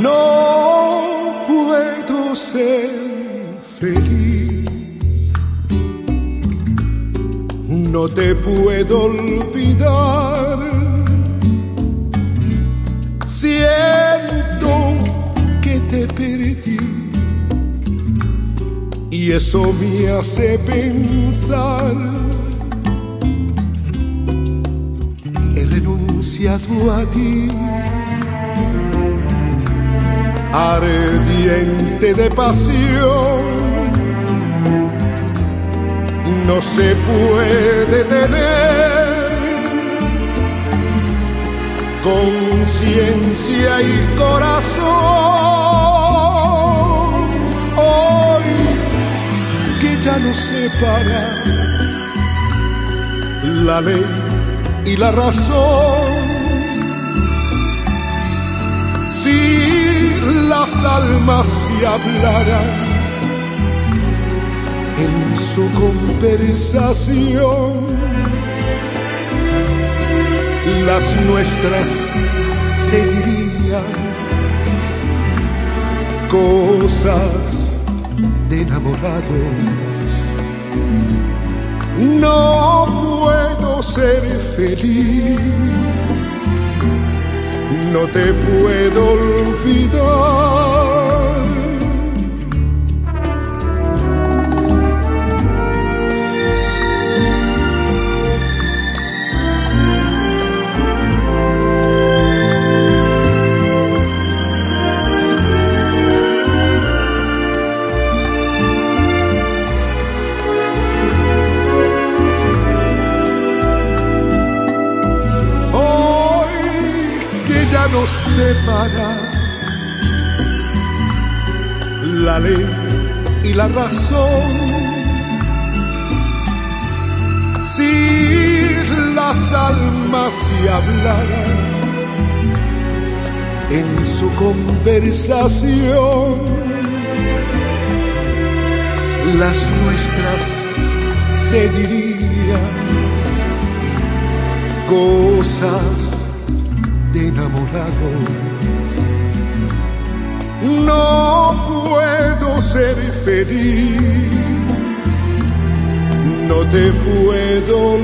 No puedo ser feliz. No te puedo olvidar. Siento que te perdí. Y eso me hace pensar. He renunciado a ti ardiente de pasión, no se puede tener conciencia y corazón. Hoy que ya no separa la ley y la razón. Si las almas se hablarán en su conversación. Las nuestras se dirían cosas de enamorados. No puedo ser feliz no te puedo olvidar. Nos separa la ley y la razón. Si las almas se hablaran en su conversación, las nuestras se dirían cosas enamorados. No puedo ser feliz, no te puedo